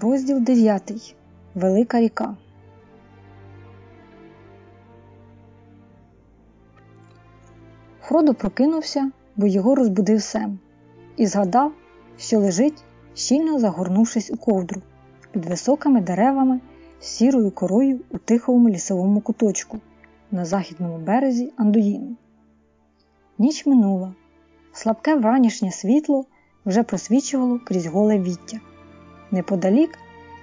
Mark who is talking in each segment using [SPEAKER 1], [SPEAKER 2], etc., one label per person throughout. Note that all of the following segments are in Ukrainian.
[SPEAKER 1] Розділ 9. Велика ріка. Фродо прокинувся, бо його розбудив Сем, і згадав, що лежить, щільно загорнувшись у ковдру під високими деревами з сірою корою у тихому лісовому куточку на західному березі Андуїну. Ніч минула. Слабке вранішнє світло вже просвічувало крізь голе віття. Неподалік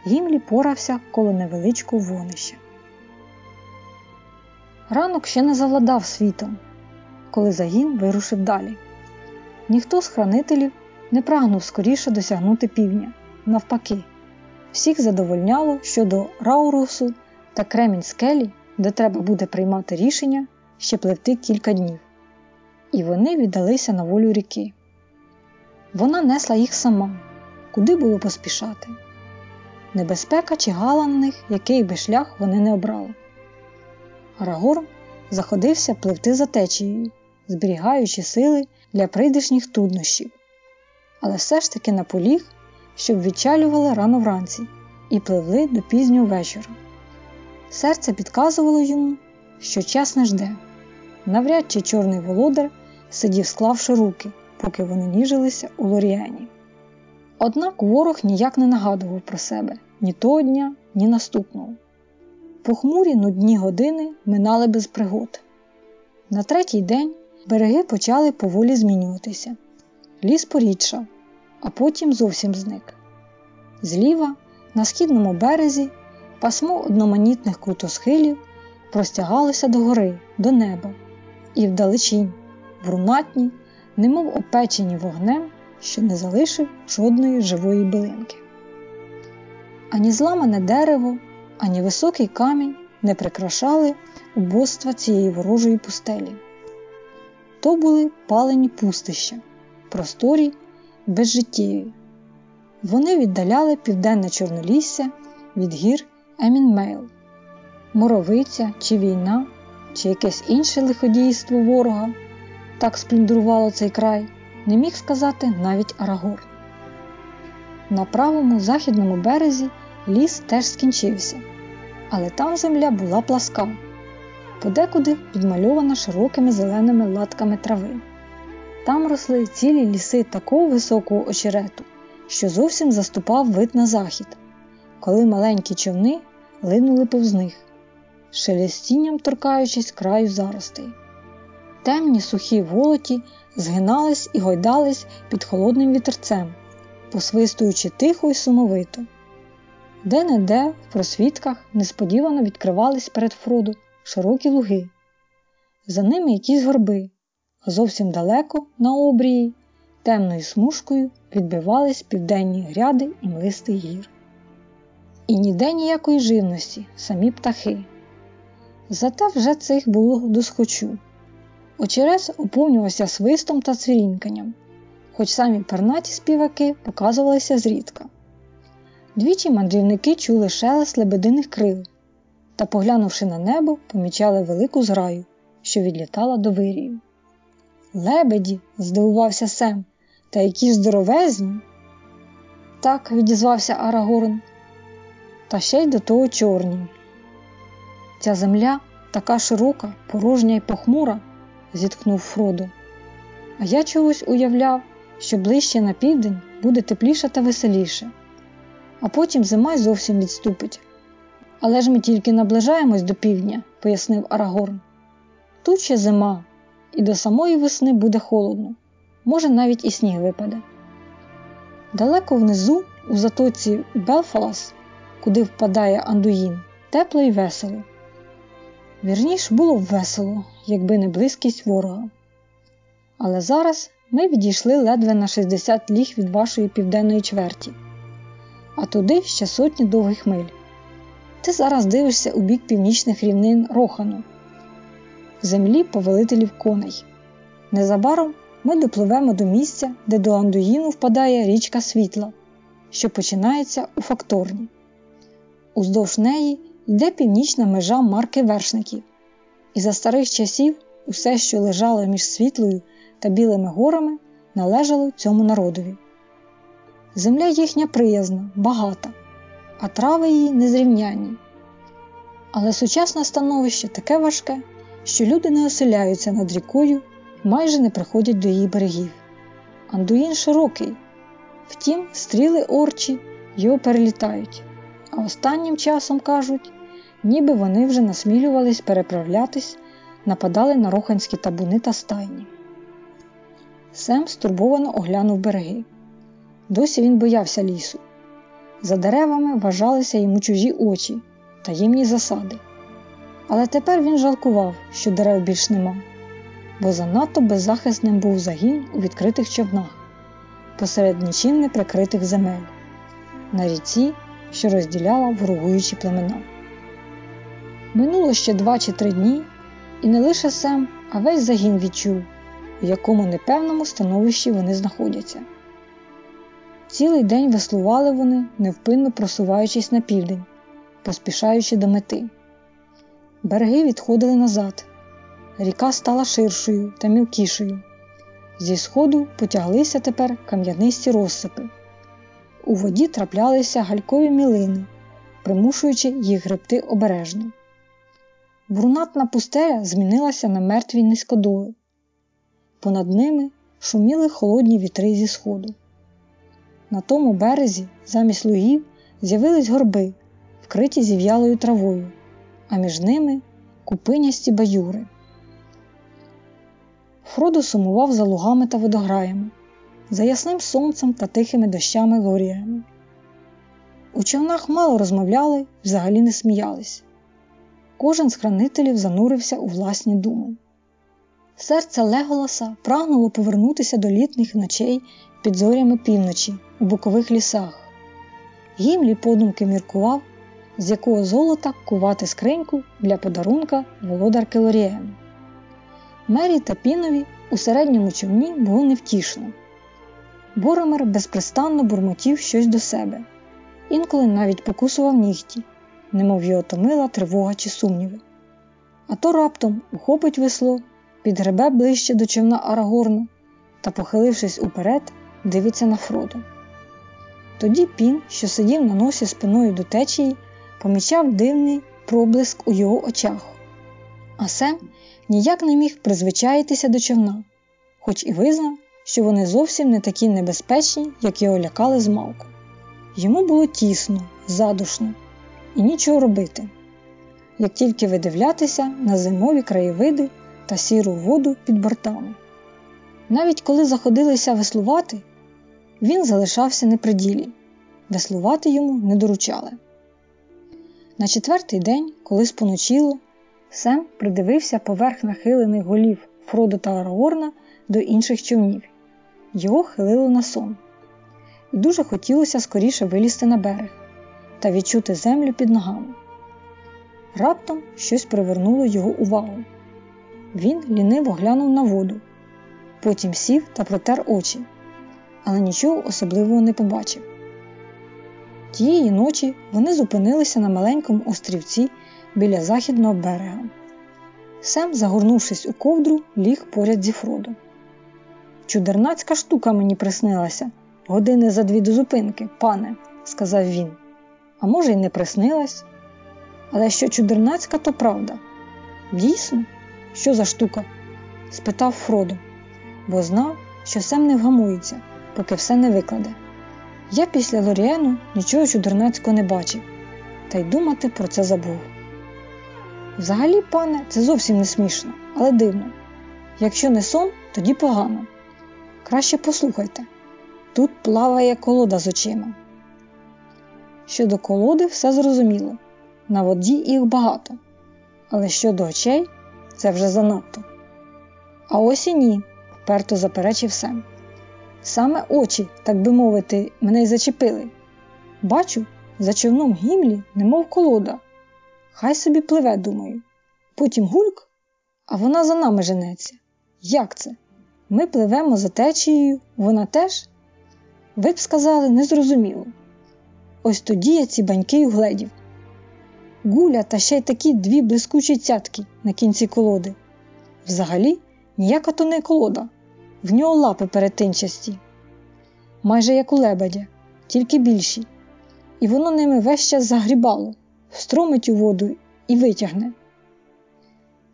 [SPEAKER 1] Гімлі порався коло невеличкого вонища. Ранок ще не завладав світом, коли загін вирушив далі. Ніхто з хранителів не прагнув скоріше досягнути півдня. Навпаки, всіх задовольняло щодо Раурусу та кремінь скелі, де треба буде приймати рішення ще пливти кілька днів. І вони віддалися на волю ріки. Вона несла їх сама, куди було поспішати. Небезпека чигала на них, який би шлях вони не обрали. Арагорн заходився пливти за течією, зберігаючи сили для прийдешніх труднощів, але все ж таки наполіг, щоб відчалювали рано вранці і пливли до пізнього вечора. Серце підказувало йому, що час не жде. Навряд чи чорний володар сидів, склавши руки, поки вони ніжилися у Лоріані. Однак ворог ніяк не нагадував про себе ні того дня, ні наступного. Похмурі нудні години минали без пригод. На третій день береги почали поволі змінюватися. Ліс порідшав, а потім зовсім зник. Зліва, на східному березі, пасмо одноманітних крутосхилів простягалося до гори, до неба, і вдалечінь, брунатні, немов опечені вогнем, що не залишив жодної живої билинки. Ані зламане дерево, ані високий камінь не прикрашали убоства цієї ворожої пустелі. То були палені пустища, просторі, безжиттєві. Вони віддаляли південне чорнолісся від гір Емінмейл, моровиця чи війна, чи якесь інше лиходійство ворога так сплюндрувало цей край, не міг сказати навіть Арагор. На правому західному березі ліс теж скінчився, але там земля була пласка, подекуди підмальована широкими зеленими латками трави. Там росли цілі ліси такого високого очерету, що зовсім заступав вид на захід, коли маленькі човни линули повз них, шелестінням торкаючись краю заростей. Темні сухі волоті згинались і гойдались під холодним вітерцем, посвистуючи тихо й сумовито. Де-не-де в просвітках несподівано відкривались перед Фроду широкі луги, за ними якісь горби, а зовсім далеко, на обрії, темною смужкою відбивались південні гряди і млистий гір. І ніде ніякої живності, самі птахи. Зате вже цих було досхочу. Очерес уповнювався свистом та цвіріньканням, хоч самі пернаті співаки показувалися зрідка. Двічі мандрівники чули шелест лебединих крил та, поглянувши на небо, помічали велику зграю, що відлітала до вирію. Лебеді, здивувався Сем, та які здоровезні. Так, відізвався Арагорн, та ще й до того чорні. Ця земля така широка, порожня й похмура, зітхнув Фродо. А я чогось уявляв, що ближче на південь буде тепліше та веселіше, а потім зима й зовсім відступить. Але ж ми тільки наближаємось до півдня, пояснив Арагорн. Тут ще зима, і до самої весни буде холодно, може навіть і сніг випаде. Далеко внизу, у затоці Белфалас, куди впадає Андуїн, тепло і весело. Вірніш було б весело, якби не близькість ворога. Але зараз ми відійшли ледве на 60 ліг від вашої південної чверті, а туди ще сотні довгих миль. Ти зараз дивишся у бік північних рівнин Рохану, землі повелителів коней. Незабаром ми допливемо до місця, де до Андуїну впадає річка Світла, що починається у факторні. Уздовж неї йде північна межа марки вершників, і за старих часів усе, що лежало між світлою та білими горами, належало цьому народові. Земля їхня приязна, багата, а трави її незрівнянні. Але сучасне становище таке важке, що люди не оселяються над рікою майже не приходять до її берегів. Андуїн широкий, втім, стріли орчі його перелітають, а останнім часом кажуть, ніби вони вже насмілювались переправлятись, нападали на роханські табуни та стайні. Сем стурбовано оглянув береги. Досі він боявся лісу. За деревами вважалися йому чужі очі, таємні засади. Але тепер він жалкував, що дерев більш нема, бо занадто беззахисним був загін у відкритих човнах, посеред нічим не прикритих земель, на ріці, що розділяла ворогуючі племена. Минуло ще два чи три дні, і не лише Сем, а весь загін відчув, у якому непевному становищі вони знаходяться. Цілий день веслували вони, невпинно просуваючись на південь, поспішаючи до мети. Береги відходили назад, ріка стала ширшою та мілкішою. Зі сходу потяглися тепер кам'янисті розсипи. У воді траплялися галькові мілини, примушуючи їх гребти обережно. Брунатна пустеля змінилася на мертві низькодоли. Понад ними шуміли холодні вітри зі сходу. На тому березі, замість лугів, з'явились горби, вкриті зів'ялою травою, а між ними купинясті баюри. Фродо сумував за лугами та водограями, за ясним сонцем та тихими дощами лоріями. У човнах мало розмовляли, взагалі не сміялись. Кожен з хранителів занурився у власні думи. Серце Леголаса прагнуло повернутися до літніх ночей під зорями півночі у бокових лісах. Гімлі подумки міркував, з якого золота кувати скриньку для подарунка володарки Лорієну. Мері та Пінові у середньому човні було невтішно. Боромер безпрестанно бурмотів щось до себе, інколи навіть покусував нігті, немов його томила тривога чи сумніви. А то раптом ухопить весло, підгребе ближче до човна Арагорна та, похилившись уперед, дивиться на Фроду. Тоді пін, що сидів на носі спиною до течії, помічав дивний проблиск у його очах. А Сем ніяк не міг призвичаїтися до човна, хоч і визнав, що вони зовсім не такі небезпечні, як його лякали з малку. Йому було тісно, задушно і нічого робити, як тільки видивлятися на зимові краєвиди та сіру воду під бортами. Навіть коли заходилися веслувати, він залишався не при веслувати йому не доручали. На четвертий день, коли споночило, Сем придивився поверх нахилених голів Фродо та Арагорна до інших човнів. Його хилило на сон. І дуже хотілося скоріше вилізти на берег та відчути землю під ногами. Раптом щось привернуло його увагу. Він ліниво глянув на воду, потім сів та протер очі, але нічого особливого не побачив. Тієї ночі вони зупинилися на маленькому острівці біля західного берега. Сем, загорнувшись у ковдру, ліг поряд зі Фродо. Чудернацька штука мені приснилася години за дві до зупинки, пане, сказав він. А може, й не приснилась. Але що чудернацька, то правда. Дійсно, що за штука? спитав Фродо, бо знав, що Сем не вгамується, поки все не викладе. Я після Лоріену нічого чудернацького не бачив, та й думати про це забув. Взагалі, пане, це зовсім не смішно, але дивно. Якщо не сон, тоді погано. Краще послухайте тут плаває колода з очима. Щодо колоди, все зрозуміло на воді їх багато, але щодо очей це вже занадто. А ось і ні, вперто заперечив Сем. Саме очі, так би мовити, мене й зачепили. Бачу, за човном гімлі, немов колода. Хай собі пливе, думаю. Потім гульк, а вона за нами женеться. Як це? Ми пливемо за течією, вона теж? Ви б сказали, незрозуміло. Ось тоді я ці баньки угледів. Гуля та ще й такі дві блискучі цятки на кінці колоди. Взагалі, ніяка то не колода, в нього лапи перетинчасті, майже як у лебедя, тільки більші. і воно ними весь час загрібало, встромить у воду і витягне.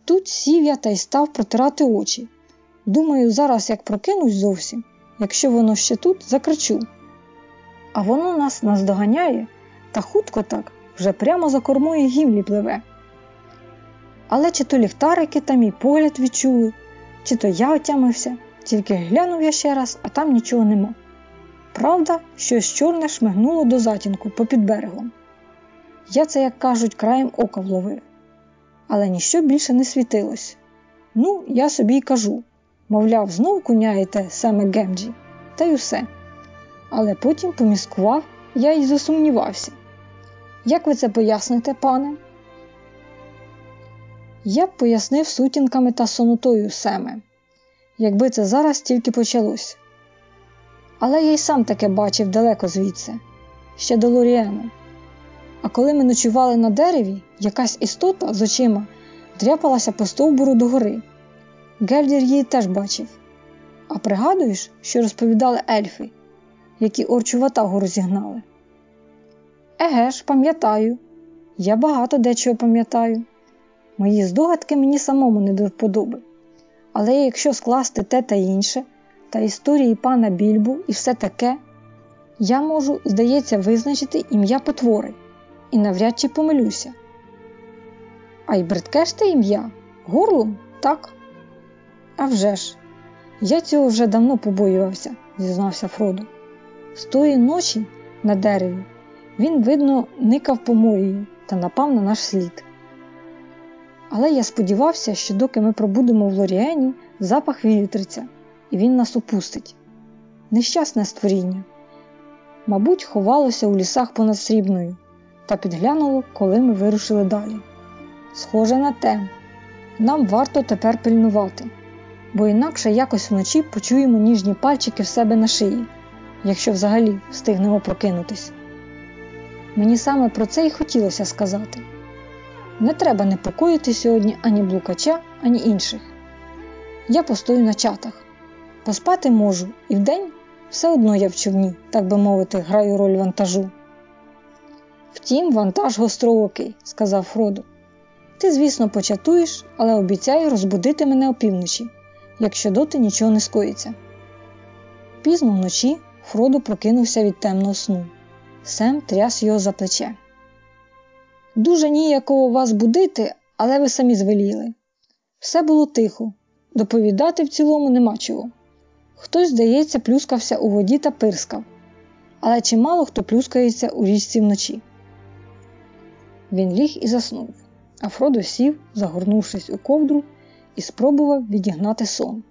[SPEAKER 1] Тут сів я та й став протирати очі. Думаю, зараз як прокинусь зовсім, якщо воно ще тут, закричу. А воно нас наздоганяє та хутко так вже прямо за кормою гівлі пливе. Але чи то ліхтарики та мій погляд відчули, чи то я отямився, тільки глянув я ще раз, а там нічого нема. Правда, щось чорне шмигнуло до затінку попід берегом. Я це, як кажуть, краєм ока вловив, але ніщо більше не світилось. Ну, я собі й кажу мовляв, знов куняєте саме Гемджі, та й усе. Але потім поміскував я й засумнівався. Як ви це поясните, пане? Я б пояснив сутінками та сонотою Семе, якби це зараз тільки почалось. Але я й сам таке бачив далеко звідси, ще до Лоріену. А коли ми ночували на дереві, якась істота з очима дряпалася по стовбуру догори. Гельдір її теж бачив. А пригадуєш, що розповідали ельфи, які орчу ватагу розігнали? Еге ж, пам'ятаю, я багато дечого пам'ятаю. Мої здогадки мені самому не до вподоби. Але якщо скласти те та інше, та історії пана Більбу і все таке, я можу, здається, визначити ім'я потвори і навряд чи помилюся. А й бридке ж те ім'я? Горлом, так? «А вже ж, я цього вже давно побоювався, зізнався Фродо. З тої ночі на дереві він, видно, никав по морію та напав на наш слід. Але я сподівався, що доки ми пробудемо в Лоріені, запах вітриться, і він нас опустить. Нещасне створіння. Мабуть, ховалося у лісах понад срібною та підглянуло, коли ми вирушили далі. Схоже на те, нам варто тепер пильнувати, бо інакше якось вночі почуємо ніжні пальчики в себе на шиї, якщо взагалі встигнемо прокинутись. Мені саме про це й хотілося сказати. Не треба непокоїти сьогодні ані блукача, ані інших. Я постою на чатах. Поспати можу і вдень все одно я в човні, так би мовити, граю роль вантажу. Втім, вантаж гостроокий, сказав Фродо. Ти, звісно, початуєш, але обіцяю розбудити мене опівночі, якщо доти нічого не скоїться. Пізно вночі Фродо прокинувся від темного сну. Сем тряс його за плече. Дуже ніяково вас будити, але ви самі звеліли. Все було тихо, доповідати в цілому нема чого. Хтось, здається, плюскався у воді та пирскав, але чимало хто плюскається у річці вночі. Він ліг і заснув, а Фродо сів, загорнувшись у ковдру, і спробував відігнати сон.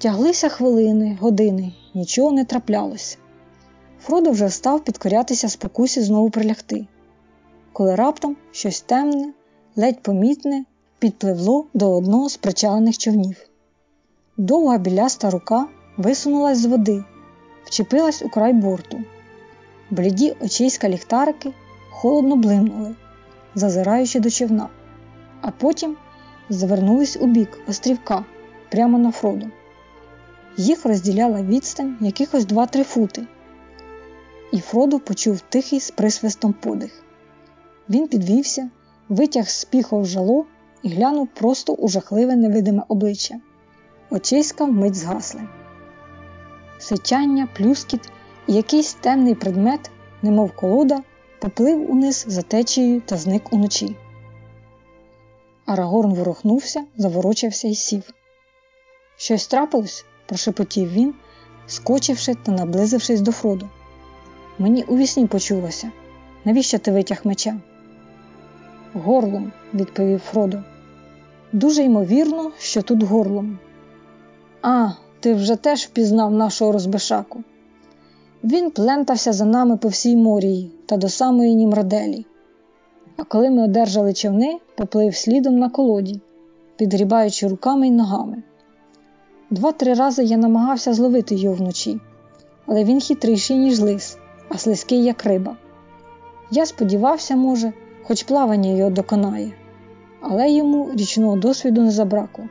[SPEAKER 1] Тяглися хвилини, години, нічого не траплялося. Фродо вже став підкорятися спокусі знову прилягти, коли раптом щось темне, ледь помітне, підпливло до одного з причалених човнів. Довга біляста рука висунулась з води, вчепилась у край борту. Бліді очиська ліхтарики холодно блимнули, зазираючи до човна, а потім завернулись у бік острівка прямо на Фроду. Їх розділяла відстань якихось 2-3 фути, і Фроду почув тихий з присвистом подих. Він підвівся, витяг з піхов жало і глянув просто у жахливе невидиме обличчя. Очиська вмить згасли. Сичання, плюскіт і якийсь темний предмет, немов колода, поплив униз за течією та зник уночі. Арагорн ворухнувся, заворочився і сів. Щось трапилось? Прошепотів він, скочивши та наблизившись до Фроду. Мені у вісні почулося. Навіщо ти витяг меча? Горлом, відповів Фродо. Дуже ймовірно, що тут горлом. А, ти вже теж впізнав нашого розбишаку. Він плентався за нами по всій морії та до самої Німроделі. А коли ми одержали човни, поплив слідом на колоді, підгрібаючи руками й ногами. Два-три рази я намагався зловити його вночі, але він хитріший, ніж лис, а слизький, як риба. Я сподівався, може, хоч плавання його доконає, але йому річного досвіду не забракло.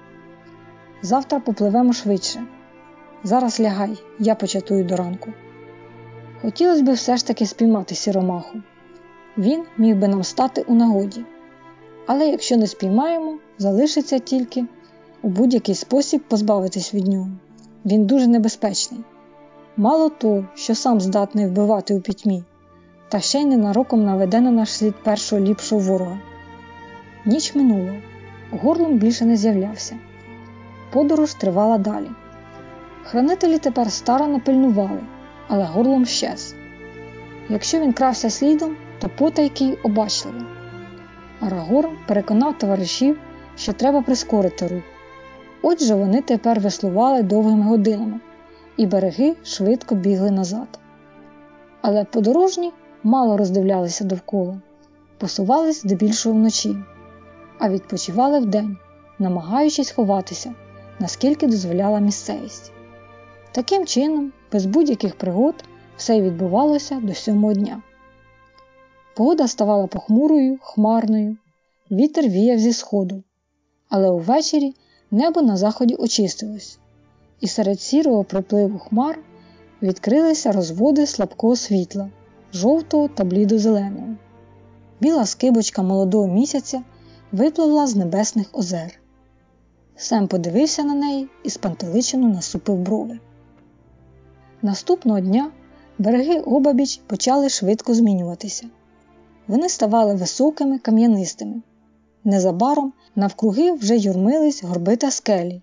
[SPEAKER 1] Завтра попливемо швидше. Зараз лягай, я початую до ранку. Хотілося б все ж таки спіймати сіромаху. Він міг би нам стати у нагоді. Але якщо не спіймаємо, залишиться тільки у будь-який спосіб позбавитись від нього. Він дуже небезпечний. Мало того, що сам здатний вбивати у пітьмі, та ще й ненароком наведе на наш слід першого ліпшого ворога. Ніч минула, горлом більше не з'являвся. Подорож тривала далі. Хранителі тепер старано пильнували, але горлом щез. Якщо він крався слідом, то потайки обачливо. Арагорн переконав товаришів, що треба прискорити рух. Отже, вони тепер веслували довгими годинами, і береги швидко бігли назад. Але подорожні мало роздивлялися довкола, посувались здебільшого вночі, а відпочивали вдень, намагаючись ховатися, наскільки дозволяла місцевість. Таким чином, без будь-яких пригод, все відбувалося до сьомого дня. Погода ставала похмурою, хмарною, вітер віяв зі сходу, але увечері небо на заході очистилось, і серед сірого припливу хмар відкрилися розводи слабкого світла, жовтого та блідо-зеленого. Біла скибочка молодого місяця випливла з небесних озер. Сем подивився на неї і спантеличено насупив брови. Наступного дня береги обабіч почали швидко змінюватися. Вони ставали високими, кам'янистими. Незабаром навкруги вже юрмились горби та скелі,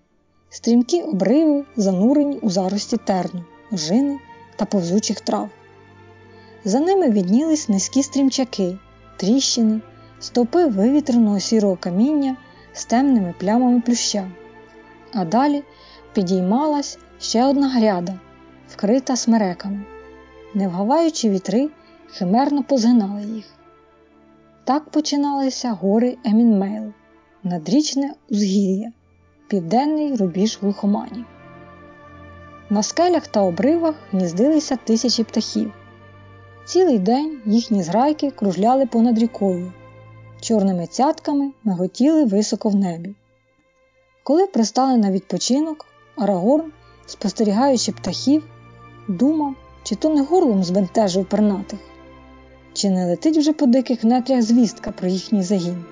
[SPEAKER 1] стрімкі обриви, занурені у зарості терну, ожини та повзучих трав. За ними віднілись низькі стрімчаки, тріщини, стовпи вивітреного сірого каміння з темними плямами плюща. А далі підіймалась ще одна гряда, вкрита смереками. Не вгаваючи вітри, химерно позгинали їх. Так починалися гори Емінмейл, надрічне узгір'я, південний рубіж глухоманів. На скелях та обривах гніздилися тисячі птахів. Цілий день їхні зграйки кружляли понад рікою, чорними цятками миготіли високо в небі. Коли пристали на відпочинок, Арагорн, спостерігаючи птахів, думав, чи то не горлом збентежив пернатих, чи не летить вже по диких нетрях звістка про їхній загін.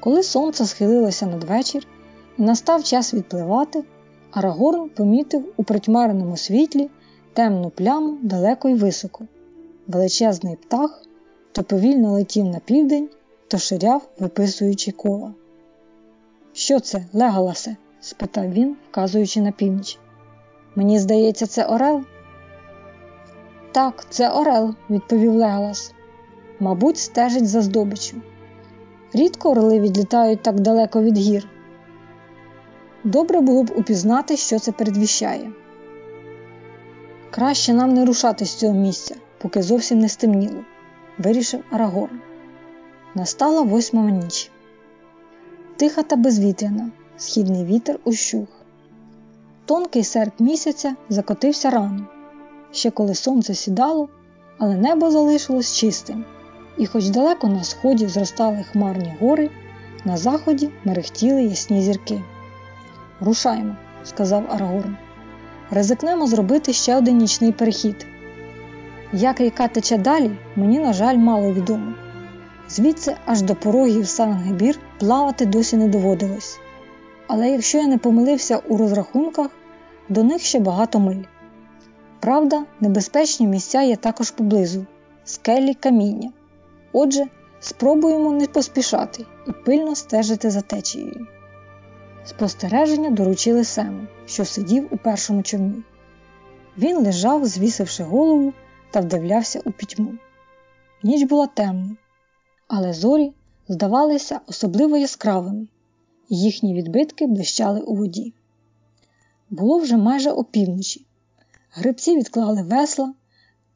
[SPEAKER 1] Коли сонце схилилося надвечір і настав час відпливати, Арагорн помітив у притьмареному світлі темну пляму далеко й високо. Величезний птах то повільно летів на південь, то ширяв, виписуючи кола. Що це, Леголасе? спитав він, вказуючи на північ. Мені здається, це Орел. Так, це Орел, відповів Леголас. Мабуть, стежить за здобиччю. Рідко орли відлітають так далеко від гір. Добре було б упізнати, що це передвіщає. Краще нам не рушати з цього місця, поки зовсім не стемніло, вирішив Арагорн. Настала восьма ніч. Тиха та безвітряна, східний вітер ущух. Тонкий серп місяця закотився рано, ще коли сонце сідало, але небо залишилось чистим, і, хоч далеко на сході зростали хмарні гори, на заході мерехтіли ясні зірки. Рушаймо, сказав Арагорн. Ризикнемо зробити ще один нічний перехід. Як ріка тече далі, мені, на жаль, мало відомо. Звідси аж до порогів Сарангебір плавати досі не доводилось. Але якщо я не помилився у розрахунках, до них ще багато миль. Правда, небезпечні місця є також поблизу скелі каміння. Отже, спробуємо не поспішати і пильно стежити за течією. Спостереження доручили Сему, що сидів у першому човні. Він лежав, звісивши голову та вдивлявся у пітьму. Ніч була темна, але зорі здавалися особливо яскравими, їхні відбитки блищали у воді. Було вже майже опівночі. Грибці відклали весла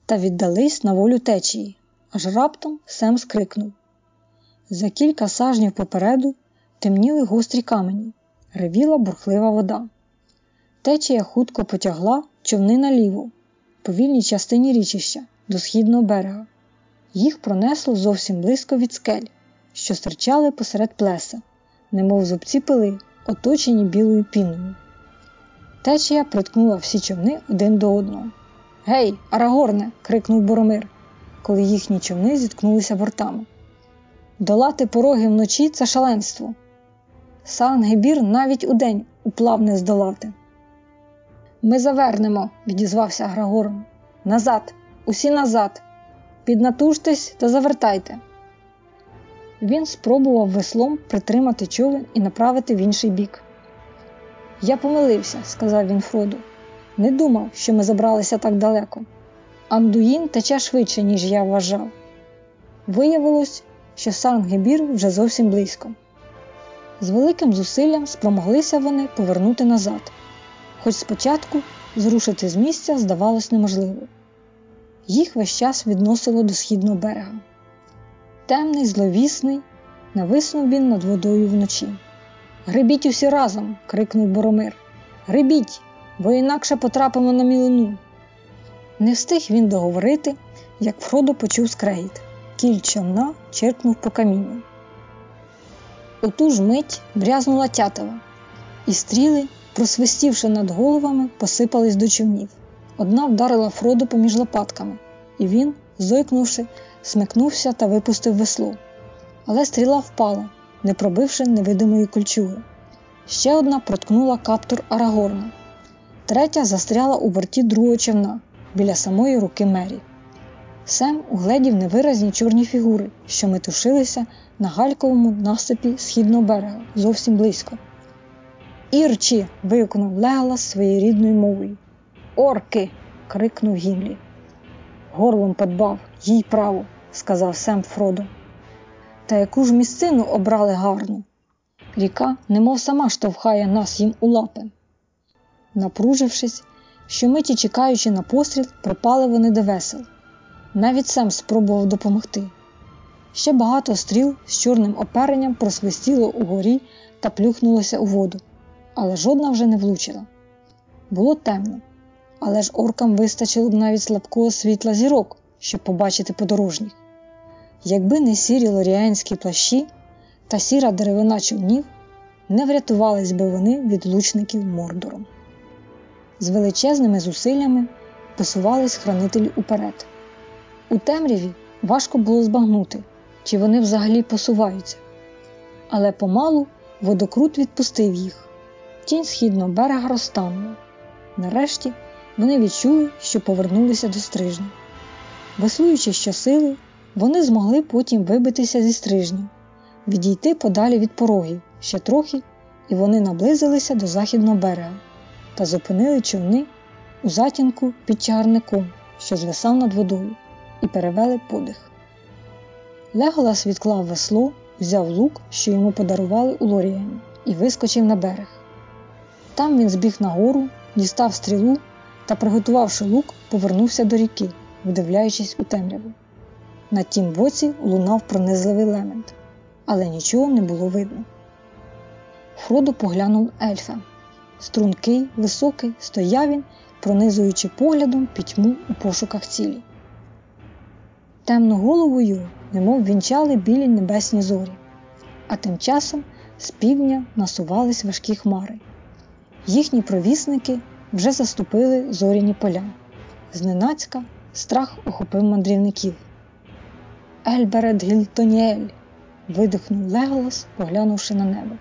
[SPEAKER 1] та віддались на волю течії, аж раптом Сем скрикнув. За кілька сажнів попереду темніли гострі камені, ревіла бурхлива вода. Течія хутко потягла човни наліво, по вільній частині річища до східного берега. Їх пронесло зовсім близько від скель, що стирчали посеред плеса, немов зубці пили, оточені білою піною. Течія приткнула всі човни один до одного. Гей, Арагорне. крикнув Боромир, коли їхні човни зіткнулися бортами. Долати пороги вночі це шаленство. Сангебір навіть удень уплав не здолати. Ми завернемо, відізвався Грагорн. Назад, усі назад. Піднатужтесь та завертайте. Він спробував веслом притримати човен і направити в інший бік. Я помилився, сказав він Фроду. Не думав, що ми забралися так далеко. Андуїн тече швидше, ніж я вважав. Виявилось, що Сангебір вже зовсім близько. З великим зусиллям спромоглися вони повернути назад, хоч спочатку зрушити з місця здавалось неможливо. Їх весь час відносило до східного берега. Темний, зловісний, нависнув він над водою вночі. Грибіть усі разом. крикнув Боромир. Грибіть, бо інакше потрапимо на мілину. Не встиг він договорити, як Фродо почув скрегіт. Кіль човна черкнув по камінню. У ту ж мить брязнула тятива, і стріли, просвистівши над головами, посипались до човнів. Одна вдарила Фродо поміж лопатками, і він, зойкнувши, смикнувся та випустив весло. Але стріла впала, не пробивши невидимої кольчуги. Ще одна проткнула каптур Арагорна, третя застряла у борті другого човна біля самої руки Мері. Сем угледів невиразні чорні фігури, що метушилися на гальковому насипі східного берега зовсім близько. Ірчі. вигукнув Леголас своєю рідною мовою. Орки. крикнув Гімлі. Горлом подбав, їй право, сказав Сем Фродо. Та яку ж місцину обрали гарну? Ріка, немов сама штовхає нас їм у лапи. Напружившись, щомиті чекаючи на постріл, пропали вони до весел. Навіть сам спробував допомогти. Ще багато стріл з чорним оперенням просвистіло угорі та плюхнулося у воду, але жодна вже не влучила. Було темно, але ж оркам вистачило б навіть слабкого світла зірок, щоб побачити подорожніх. Якби не сірі лоріанські плащі та сіра деревина човнів, не врятувались би вони від лучників мордором. З величезними зусиллями посувались хранителі уперед. У темряві важко було збагнути, чи вони взагалі посуваються. Але помалу водокрут відпустив їх. Тінь східного берега розтанула. Нарешті вони відчули, що повернулися до стрижня. Веслуючи щосили, вони змогли потім вибитися зі стрижня, відійти подалі від порогів ще трохи, і вони наблизилися до західного берега та зупинили човни у затінку під чагарником, що звисав над водою, і перевели подих. Леголас відклав весло, взяв лук, що йому подарували у Лоріані, і вискочив на берег. Там він збіг нагору, дістав стрілу та, приготувавши лук, повернувся до ріки, вдивляючись у темряву. На тім боці лунав пронизливий лемент, але нічого не було видно. Фродо поглянув ельфа. Стрункий, високий, стояв він, пронизуючи поглядом пітьму у пошуках цілі. Темну головою, немов вінчали білі небесні зорі, а тим часом з півдня насувались важкі хмари. Їхні провісники вже заступили зоряні поля. Зненацька страх охопив мандрівників. Ельберет Гільтоніель. видихнув Леголас, поглянувши на небо.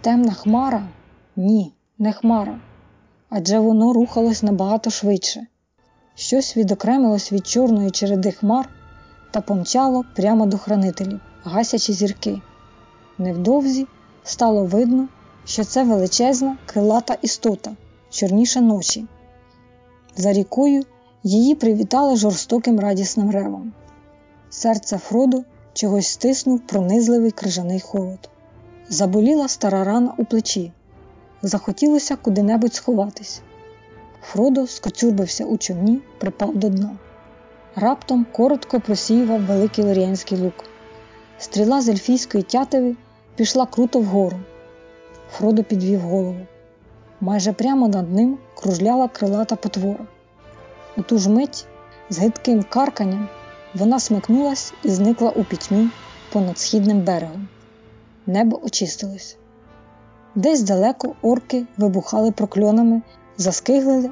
[SPEAKER 1] Темна хмара? Ні, не хмара. Адже воно рухалось набагато швидше. Щось відокремилось від чорної череди хмар та помчало прямо до хранителів, гасячи зірки. Невдовзі стало видно, що це величезна крилата істота, чорніша ночі. За рікою її привітали жорстоким радісним ревом. Серце Фроду чогось стиснув пронизливий крижаний холод. Заболіла стара рана у плечі. Захотілося куди-небудь сховатись. Фродо скоцюрбився у човні, припав до дна. Раптом коротко просіював великий лоріанський лук. Стріла з ельфійської тятиви пішла круто вгору. Фродо підвів голову. Майже прямо над ним кружляла крилата потвора. У ту ж мить з гидким карканням вона смикнулась і зникла у пітьмі понад східним берегом. Небо очистилось. Десь далеко орки вибухали прокльонами, заскиглили,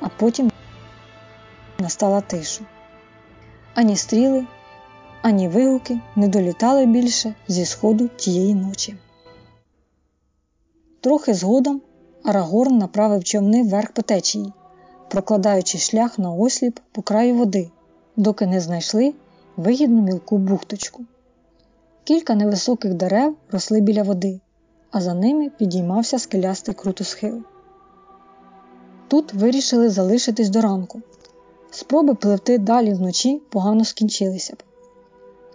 [SPEAKER 1] а потім настала тиша. Ані стріли, ані вигуки не долітали більше зі сходу тієї ночі. Трохи згодом Арагорн направив човни вверх по течії, прокладаючи шлях на осліп по краю води, доки не знайшли вигідну мілку бухточку. Кілька невисоких дерев росли біля води, а за ними підіймався скелястий крутосхил. Тут вирішили залишитись до ранку. Спроби пливти далі вночі погано скінчилися б.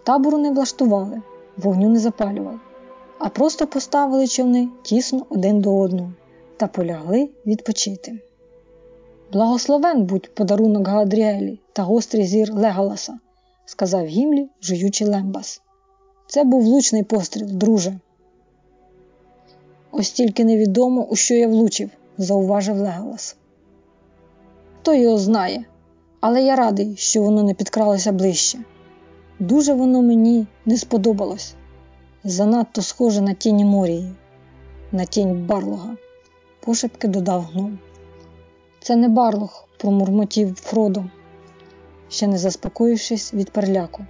[SPEAKER 1] Табору не влаштували, вогню не запалювали, а просто поставили човни тісно один до одного та полягли відпочити. Благословен будь подарунок Гадріелі та гострий зір Леголаса, сказав Гімлі, жуючи Лембас. Це був влучний постріл, друже. Ось тільки невідомо, у що я влучив, зауважив Леголас. Хто його знає, але я радий, що воно не підкралося ближче. Дуже воно мені не сподобалось. Занадто схоже на тіні Морії, на тінь барлога, пошепки додав гном. Це не барлог, промурмотів Фродо, ще не заспокоївшись від переляку.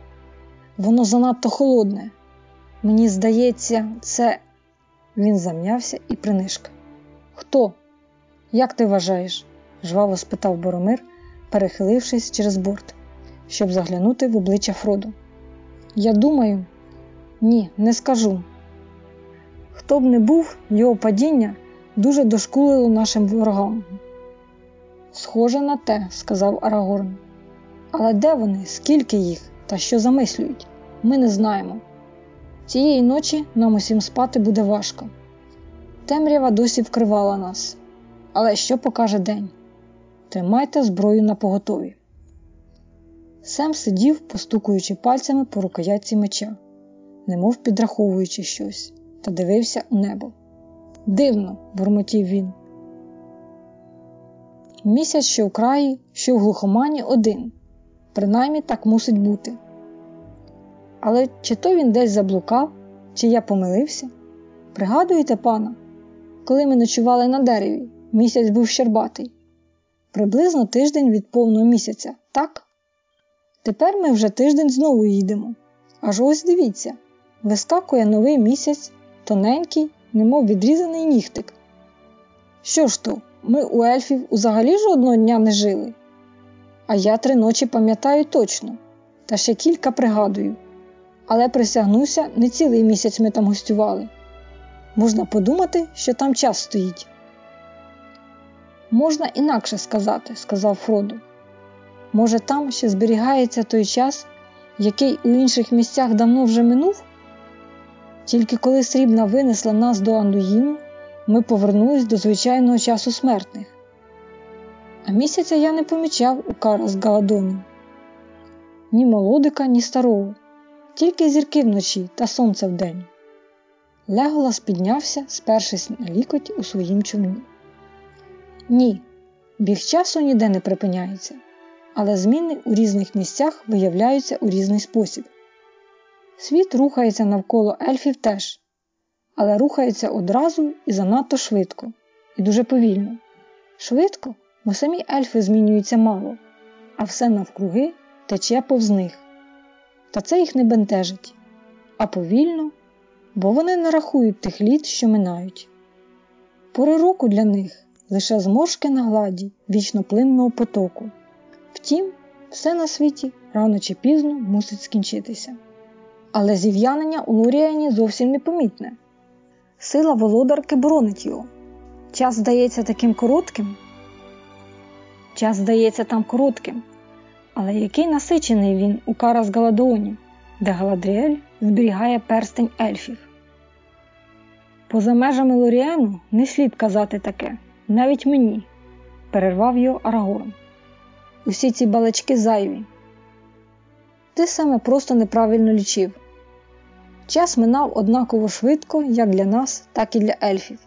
[SPEAKER 1] Воно занадто холодне. Мені здається, це. Він зам'явся і принишка. Хто? Як ти вважаєш? жваво спитав Боромир, перехилившись через борт, щоб заглянути в обличчя Фроду. Я думаю, ні, не скажу. Хто б не був, його падіння дуже дошкулило нашим ворогам. Схоже на те, сказав Арагорн. Але де вони, скільки їх та що замислюють, ми не знаємо. Цієї ночі нам усім спати буде важко. Темрява досі вкривала нас. Але що покаже день? Тримайте зброю на поготові. Сем сидів, постукуючи пальцями по рукоятці меча, немов підраховуючи щось, та дивився у небо. Дивно, бурмотів він. Місяць, що в краї, що в глухомані один. Принаймні так мусить бути. Але чи то він десь заблукав, чи я помилився? Пригадуєте, пана, коли ми ночували на дереві, місяць був щербатий. Приблизно тиждень від повного місяця, так? Тепер ми вже тиждень знову їдемо. Аж ось дивіться, вискакує новий місяць, тоненький, немов відрізаний нігтик. Що ж то, ми у ельфів взагалі жодного дня не жили? А я три ночі пам'ятаю точно, та ще кілька пригадую. Але присягнуся, не цілий місяць ми там гостювали. Можна подумати, що там час стоїть. Можна інакше сказати, сказав Фродо. Може, там ще зберігається той час, який у інших місцях давно вже минув? Тільки коли срібна винесла нас до Андуїну, ми повернулись до звичайного часу смертних. А місяця я не помічав у Кара з Галадоном. Ні молодика, ні старого, тільки зірки вночі та сонце вдень. Леголас піднявся, спершись на лікоть у своїм човні. Ні, біг часу ніде не припиняється, але зміни у різних місцях виявляються у різний спосіб. Світ рухається навколо ельфів теж, але рухається одразу і занадто швидко, і дуже повільно. Швидко, бо самі ельфи змінюються мало, а все навкруги тече повз них. Та це їх не бентежить, а повільно, бо вони не рахують тих літ, що минають. Пори року для них лише зморшки на гладі вічно плинного потоку. Втім, все на світі рано чи пізно мусить скінчитися. Але зів'янення у Луріані зовсім непомітне. Сила володарки боронить його. Час здається таким коротким. Час здається там коротким. Але який насичений він у Карас Галадоні, де Галадріель зберігає перстень ельфів. Поза межами Лоріену не слід казати таке, навіть мені, перервав його Арагорн. Усі ці балачки зайві. Ти саме просто неправильно лічив. Час минав однаково швидко як для нас, так і для ельфів.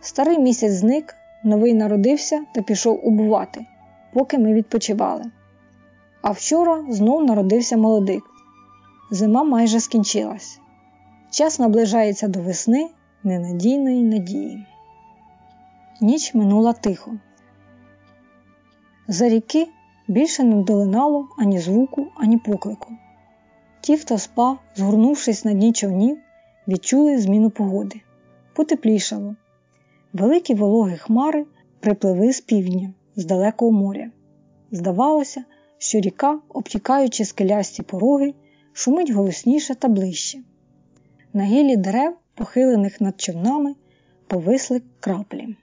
[SPEAKER 1] Старий місяць зник, новий народився та пішов убувати, поки ми відпочивали. А вчора знов народився молодик. Зима майже скінчилась. Час наближається до весни ненадійної надії. Ніч минула тихо. За ріки більше не долинало ані звуку, ані поклику. Ті, хто спав, згорнувшись на дні човнів, відчули зміну погоди. Потеплішало. Великі вологі хмари припливли з півдня, з далекого моря. Здавалося, що ріка, обтікаючи скелясті пороги, шумить голосніше та ближче. На гілі дерев, похилених над човнами, повисли краплі.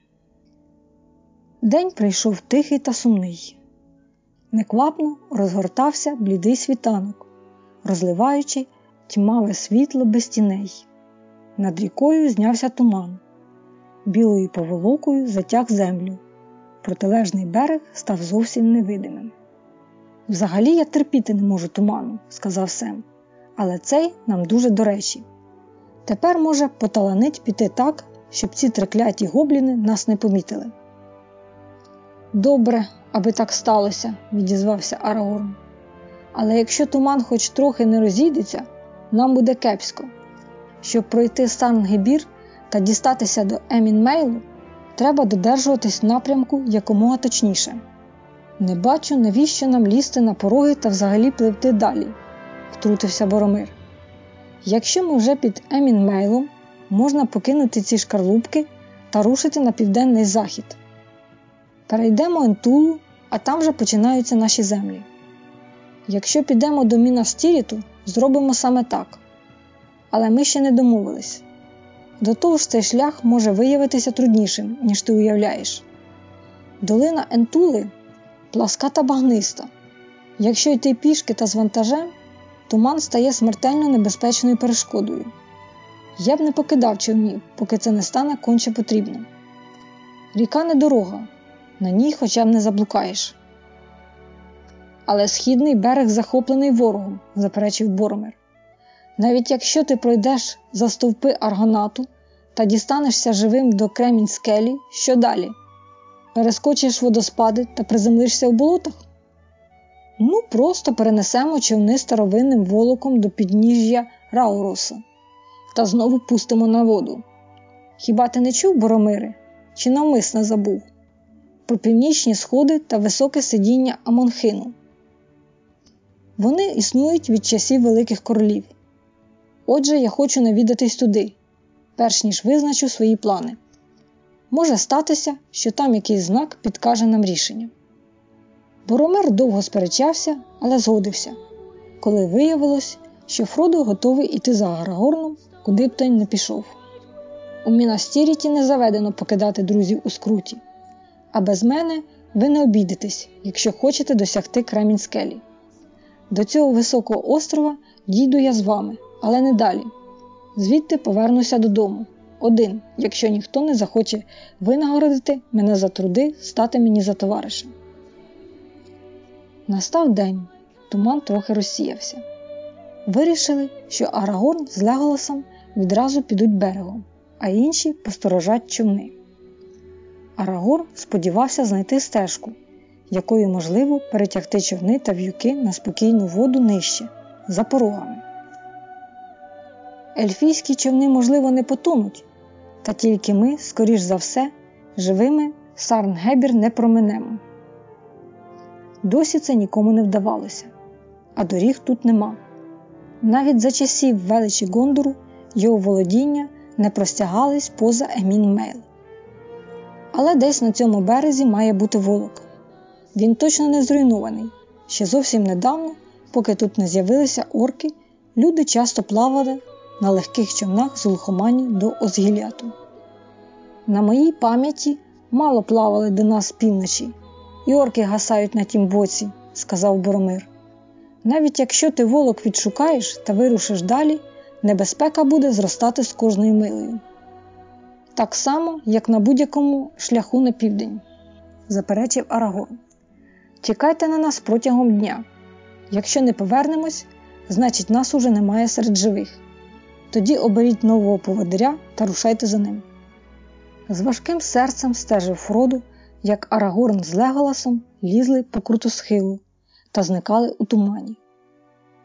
[SPEAKER 1] День прийшов тихий та сумний. Неквапно розгортався блідий світанок, розливаючи тьмаве світло без тіней. Над рікою знявся туман, білою поволокою затяг землю. Протилежний берег став зовсім невидимим. Взагалі я терпіти не можу туману, сказав Сем, але цей нам дуже до речі. Тепер, може, поталанить піти так, щоб ці трекляті гобліни нас не помітили. Добре, аби так сталося, відізвався Арагорн. Але якщо туман хоч трохи не розійдеться, нам буде кепсько. Щоб пройти Сангебір та дістатися до Емінмейлу, треба додержуватись напрямку якомога точніше. Не бачу, навіщо нам лізти на пороги та взагалі пливти далі, втрутився Боромир. Якщо ми вже під Емінмейлом, можна покинути ці шкарлупки та рушити на південний захід. Перейдемо Ентулу, а там вже починаються наші землі. Якщо підемо до Мінас-Тіріту, зробимо саме так. Але ми ще не домовились. До того ж, цей шлях може виявитися труднішим, ніж ти уявляєш. Долина Ентули пласка та багниста. Якщо йти пішки та з вантажем, туман стає смертельно небезпечною перешкодою. Я б не покидав човнів, поки це не стане конче потрібним. Ріка не дорога, на ній хоча б не заблукаєш. Але східний берег захоплений ворогом, заперечив Боромир. Навіть якщо ти пройдеш за стовпи аргонату та дістанешся живим до кремінь скелі, що далі? Перескочиш водоспади та приземлишся в болотах? Ну, просто перенесемо човни старовинним волоком до підніжжя Рауроса та знову пустимо на воду. Хіба ти не чув, Боромири? Чи навмисно забув? Про північні сходи та високе сидіння Амонхину. Вони існують від часів великих королів. Отже, я хочу навідатись туди, перш ніж визначу свої плани. Може статися, що там якийсь знак підкаже нам рішення. Боромер довго сперечався, але згодився, коли виявилось, що Фродо готовий іти за Арагорном, куди б той не пішов. У Мінас-Тіріті не заведено покидати друзів у скруті, а без мене ви не обійдетесь, якщо хочете досягти кремінь скелі. До цього високого острова дійду я з вами, але не далі. Звідти повернуся додому. Один, якщо ніхто не захоче винагородити мене за труди, стати мені за товаришем. Настав день, туман трохи розсіявся. Вирішили, що Арагорн з Леголасом відразу підуть берегом, а інші посторожать човни. Арагор сподівався знайти стежку, якою можливо перетягти човни та в'юки на спокійну воду нижче, за порогами. Ельфійські човни, можливо, не потонуть, та тільки ми, скоріш за все, живими Сарн-Гебір не проминемо. Досі це нікому не вдавалося, а доріг тут нема. Навіть за часів величі Гондору його володіння не простягались поза Емін-Муїл. Але десь на цьому березі має бути волок. Він точно не зруйнований. Ще зовсім недавно, поки тут не з'явилися орки, люди часто плавали на легких човнах з Лухомані до Озгіляту. На моїй пам'яті мало плавали до нас півночі, і орки гасають на тім боці, сказав Боромир. Навіть якщо ти волок відшукаєш та вирушиш далі, небезпека буде зростати з кожною милою. Так само, як на будь-якому шляху на південь, заперечив Арагорн. Чекайте на нас протягом дня. Якщо не повернемось, значить нас уже немає серед живих. Тоді оберіть нового поводиря та рушайте за ним. З важким серцем стежив Фроду, як Арагорн з Леголасом лізли по крутосхилу та зникали у тумані.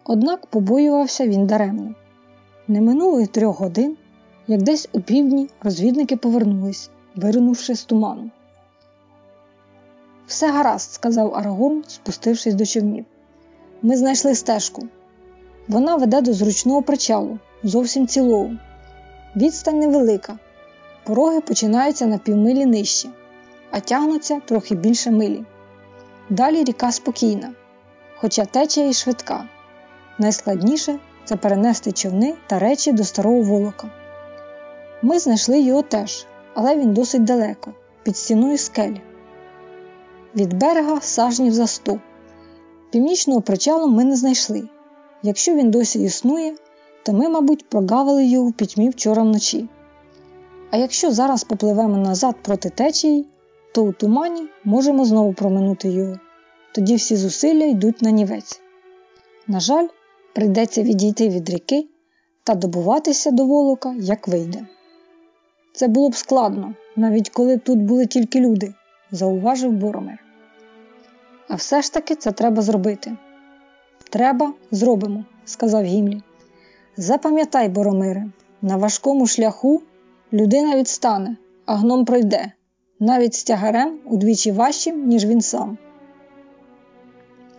[SPEAKER 1] Однак побоювався він даремно. Не минуло й трьох годин, як десь у півдні розвідники повернулись, виринувши з туману. Все гаразд, сказав Арагорн, спустившись до човнів. Ми знайшли стежку. Вона веде до зручного причалу, зовсім цілого. Відстань невелика. Пороги починаються на півмилі нижче, а тягнуться трохи більше милі. Далі ріка спокійна, хоча течія й швидка. Найскладніше це перенести човни та речі до старого волока. Ми знайшли його теж, але він досить далеко, під стіною скель. Від берега сажнів за сто. Північного причалу ми не знайшли. Якщо він досі існує, то ми, мабуть, прогавили його в пітьмі вчора вночі. А якщо зараз попливемо назад проти течії, то у тумані можемо знову проминути його. Тоді всі зусилля йдуть на нівець. На жаль, прийдеться відійти від ріки та добуватися до волока, як вийде. Це було б складно, навіть коли тут були тільки люди, зауважив Боромир. А все ж таки це треба зробити. Треба, зробимо, сказав Гімлі. Запам'ятай, Боромире, на важкому шляху людина відстане, а гном пройде, навіть з тягарем удвічі важчим, ніж він сам.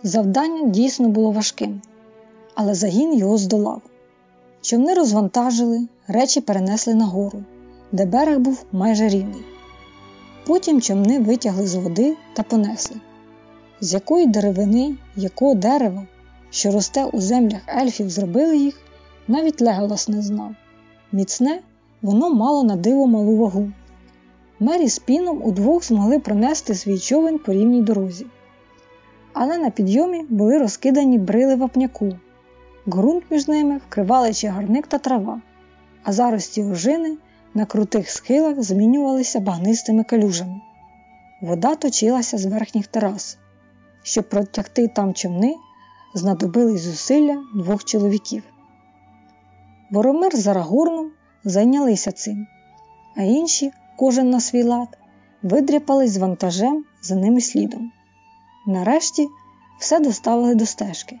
[SPEAKER 1] Завдання дійсно було важким, але загін його здолав. Човни розвантажили, речі перенесли нагору, де берег був майже рівний. Потім човни витягли з води та понесли. З якої деревини, якого дерева, що росте у землях ельфів, зробили їх, навіть Леголас не знав. Міцне воно мало на диво малу вагу. Мері з піном удвох змогли пронести свій човен по рівній дорозі. Але на підйомі були розкидані брили вапняку. Ґрунт між ними вкривали чагарник та трава, а зарості ожини на крутих схилах змінювалися багнистими калюжами. Вода точилася з верхніх терас. Щоб протягти там човни, знадобились зусилля двох чоловіків. Боромир з Арагорном зайнялися цим, а інші, кожен на свій лад, видряпались з вантажем за ними слідом. Нарешті все доставили до стежки,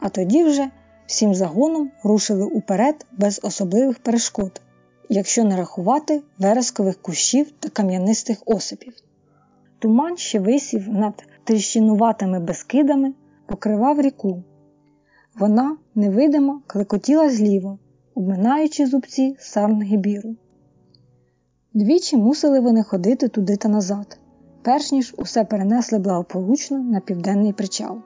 [SPEAKER 1] а тоді вже всім загоном рушили уперед без особливих перешкод, якщо не рахувати верескових кущів та кам'янистих осипів. Туман ще висів над тріщинуватими безкидами, покривав ріку. Вона невидимо клекотіла зліво, обминаючи зубці Сарнгібіру. Двічі мусили вони ходити туди та назад, перш ніж усе перенесли благополучно на південний причал.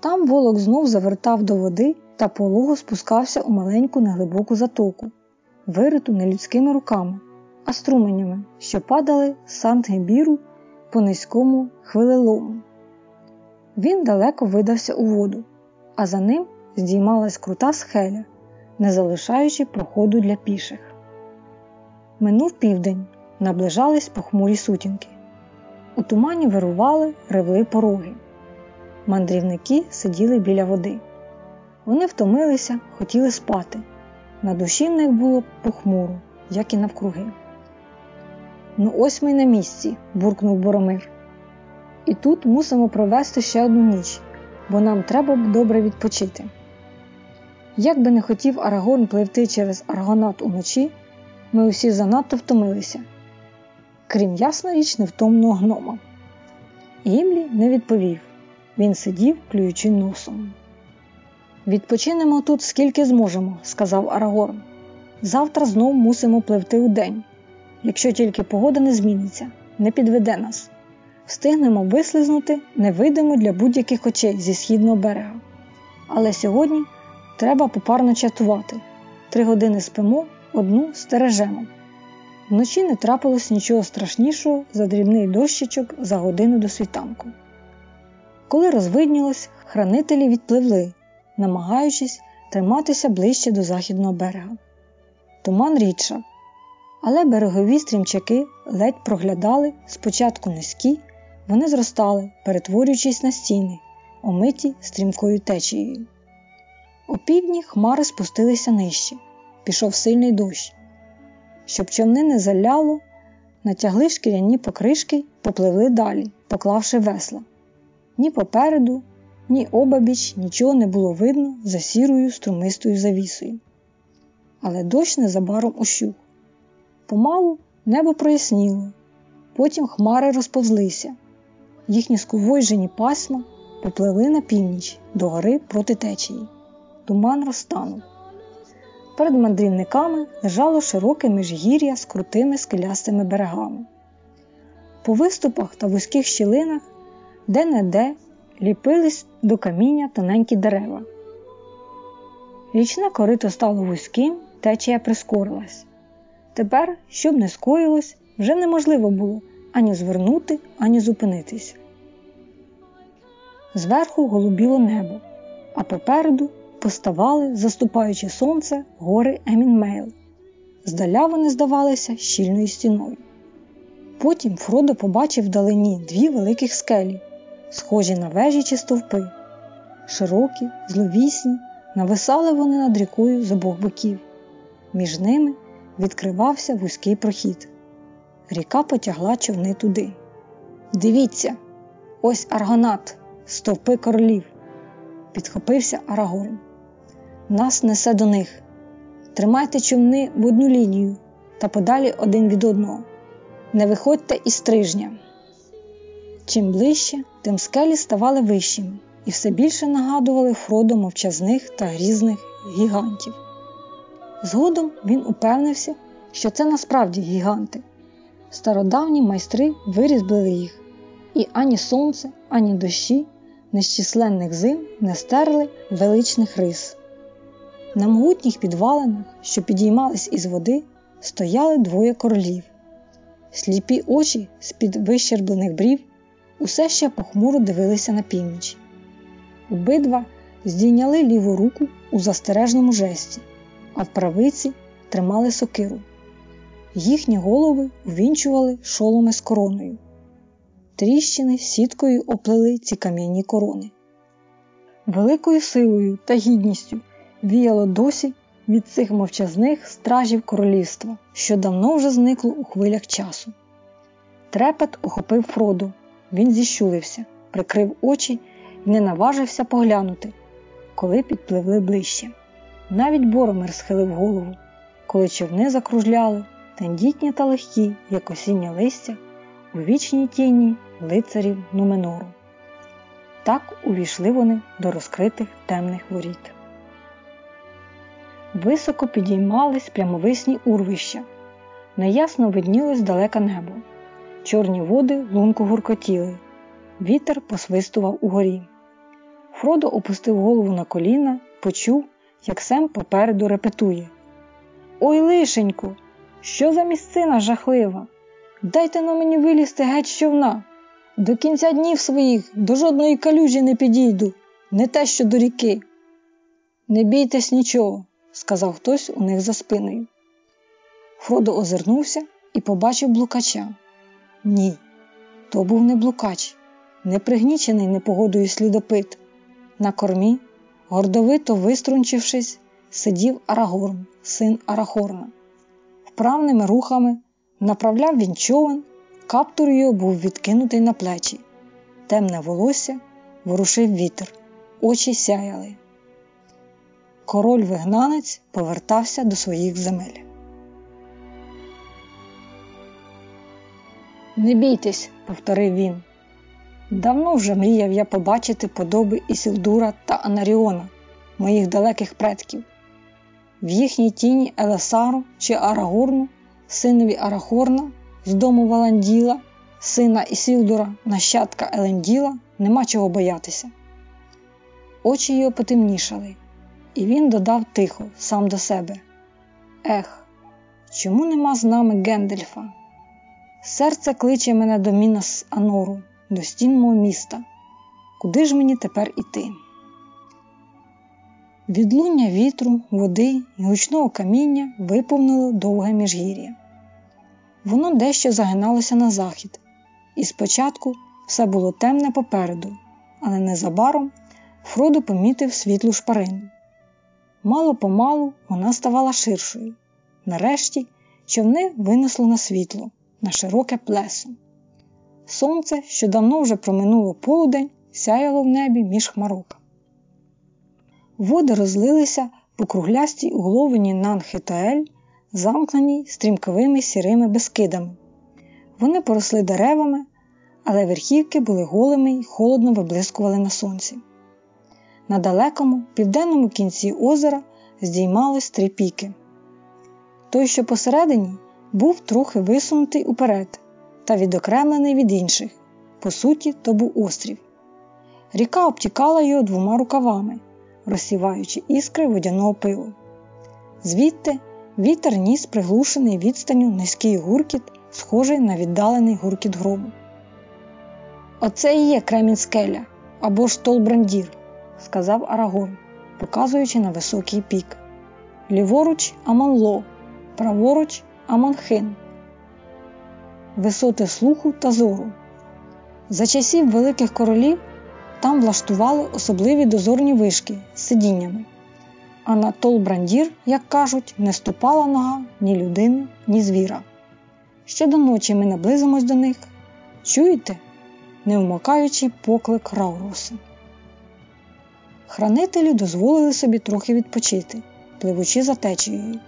[SPEAKER 1] Там волок знов завертав до води та полого спускався у маленьку неглибоку затоку, вириту не людськими руками, а струменями, що падали з Сантгебіру по низькому хвилелому. Він далеко видався у воду, а за ним здіймалась крута схеля, не залишаючи проходу для піших. Минув південь, наближались похмурі сутінки. У тумані вирували ревли пороги. Мандрівники сиділи біля води. Вони втомилися, хотіли спати. На душі в них було похмуро, як і навкруги. Ну, ось ми на місці, буркнув Боромир. І тут мусимо провести ще одну ніч, бо нам треба б добре відпочити. Як би не хотів Арагорн пливти через аргонат уночі, ми усі занадто втомилися, крім ясна річ, невтомного гнома. Гімлі не відповів він сидів, плюючи носом. Відпочинемо тут скільки зможемо, сказав Арагорн. Завтра знов мусимо пливти у день. Якщо тільки погода не зміниться, не підведе нас. Встигнемо вислизнути невидимо для будь-яких очей зі східного берега. Але сьогодні треба попарно чатувати. Три години спимо, одну стережемо. Вночі не трапилось нічого страшнішого за дрібний дощичок за годину до світанку. Коли розвиднілось, хранителі відпливли, намагаючись триматися ближче до західного берега. Туман рідшав, але берегові стрімчаки ледь проглядали спочатку низькі, вони зростали, перетворюючись на стіни, омиті стрімкою течією. У півдні хмари спустилися нижче, пішов сильний дощ. Щоб човни не заляло, натягли шкіряні покришки попливли далі, поклавши весла. Ні попереду, ні обабіч нічого не було видно за сірою струмистою завісою. Але дощ незабаром ущух. Помалу небо проясніло, потім хмари розповзлися, їхні скувойжені пасма попливли на північ до гори проти течії. Туман розтанув. Перед мандрівниками лежало широке міжгір'я з крутими скелястими берегами. По виступах та вузьких щілинах де-не-де ліпились до каміння тоненькі дерева. Річне корито стало вузьким, течія прискорилась. Тепер, щоб не скоїлось, вже неможливо було ані звернути, ані зупинитись. Зверху голубіло небо, а попереду поставали, заступаючи сонце, гори Емінмейл. Здаля вони здавалися щільною стіною. Потім Фродо побачив вдалині дві великих скелі, схожі на вежі чи стовпи, широкі, зловісні, нависали вони над рікою з обох боків. Між ними відкривався вузький прохід. Ріка потягла човни туди. Дивіться, ось аргонат, стовпи королів. Підхопився Арагорн. Нас несе до них. Тримайте човни в одну лінію та подалі один від одного. Не виходьте із стрижня. Чим ближче, тим скелі ставали вищими і все більше нагадували Фродо мовчазних та грізних гігантів. Згодом він упевнився, що це насправді гіганти. Стародавні майстри вирізбили їх, і ані сонце, ані дощі нещисленних зим не стерли величних рис. На могутніх підвалинах, що підіймались із води, стояли двоє королів. Сліпі очі з-під вищерблених брів усе ще похмуро дивилися на північ. Обидва здійняли ліву руку у застережному жесті, а в правиці тримали сокиру. Їхні голови увінчували шоломи з короною. Тріщини сіткою оплели ці кам'яні корони. Великою силою та гідністю віяло досі від цих мовчазних стражів королівства, що давно вже зникло у хвилях часу. Трепет охопив Фроду, він зіщулився, прикрив очі і не наважився поглянути, коли підпливли ближче. Навіть Боромир схилив голову, коли човни закружляли, тендітні та легкі, як осіннє листя, у вічній тіні лицарів Нуменору. Так увійшли вони до розкритих темних воріт. Високо підіймались прямовисні урвища, неясно виднілось далеке небо. Чорні води лунку гуркотіли, вітер посвистував угорі. Фродо опустив голову на коліна, почув, як Сем попереду репетує. Ой, лишеньку, що за місцина жахлива! Дайте на мені вилізти геть човна. До кінця днів своїх до жодної калюжі не підійду, не те що до ріки. Не бійтесь нічого, сказав хтось у них за спиною. Фродо озирнувся і побачив блукача. Ні, то був не блукач, не пригнічений непогодою слідопит. На кормі, гордовито виструнчившись, сидів Арагорн, син Арахорна. Вправними рухами направляв він човен, каптур його був відкинутий на плечі. Темне волосся ворушив вітер, очі сяяли. Король вигнанець повертався до своїх земель. Не бійтесь, повторив він. Давно вже мріяв я побачити подоби Ісілдура та Анаріона, моїх далеких предків. В їхній тіні Елесару чи Арагорну, синові Арахорна з дому Валанділа, сина Ісілдура, нащадка Еленділа, нема чого боятися. Очі його потемнішали, і він додав тихо, сам до себе: Ех, чому нема з нами Гендельфа? Серце кличе мене до Мінас Анору, до стін мого міста. Куди ж мені тепер іти? Відлуння вітру, води і гучного каміння виповнило довге міжгір'я. Воно дещо загиналося на захід, і спочатку все було темне попереду, але незабаром Фродо помітив світлу шпарину. Мало помалу вона ставала ширшою. Нарешті човни винесло на світло, на широке плесо. Сонце, що давно вже проминуло полудень, сяяло в небі між хмарок. Води розлилися по круглястій угловині Нанхетаель, замкненій стрімковими сірими безкидами. Вони поросли деревами, але верхівки були голими й холодно виблискували на сонці. На далекому південному кінці озера здіймались три піки. Той, що посередині, був трохи висунутий уперед та відокремлений від інших. По суті, то був острів. Ріка обтікала його двома рукавами, розсіваючи іскри водяного пилу. Звідти вітер ніс приглушений відстанню низький гуркіт, схожий на віддалений гуркіт грому. Оце і є Кремінь скеля або ж Толбрандір, сказав Арагорн, показуючи на високий пік. Ліворуч Аманло, праворуч Аманхин. Висоти слуху та зору. За часів великих королів там влаштували особливі дозорні вишки з сидіннями. А на Толбрандір, як кажуть, не ступала нога ні людини, ні звіра. Ще до ночі ми наблизимось до них. Чуєте? не вмикаючи поклик Раурусу. Хранителі дозволили собі трохи відпочити, пливучи за течією,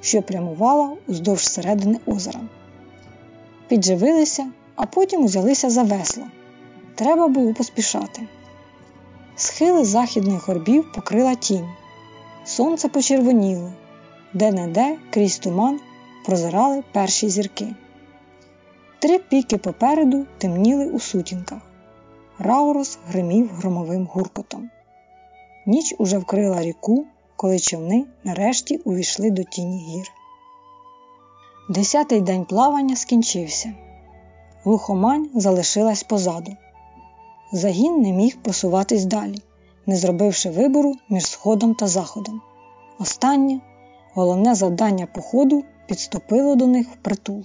[SPEAKER 1] що прямувала уздовж середини озера. Підживилися, а потім узялися за весла. Треба було поспішати. Схили західних горбів покрила тінь. Сонце почервоніло, де-не-де крізь туман прозирали перші зірки. Три піки попереду темніли у сутінках. Раурус гримів громовим гуркотом. Ніч уже вкрила ріку, коли човни нарешті увійшли до тіні гір. Десятий день плавання скінчився. Глухомань залишилась позаду. Загін не міг посуватись далі, не зробивши вибору між сходом та заходом. Останнє головне завдання походу підступило до них впритул.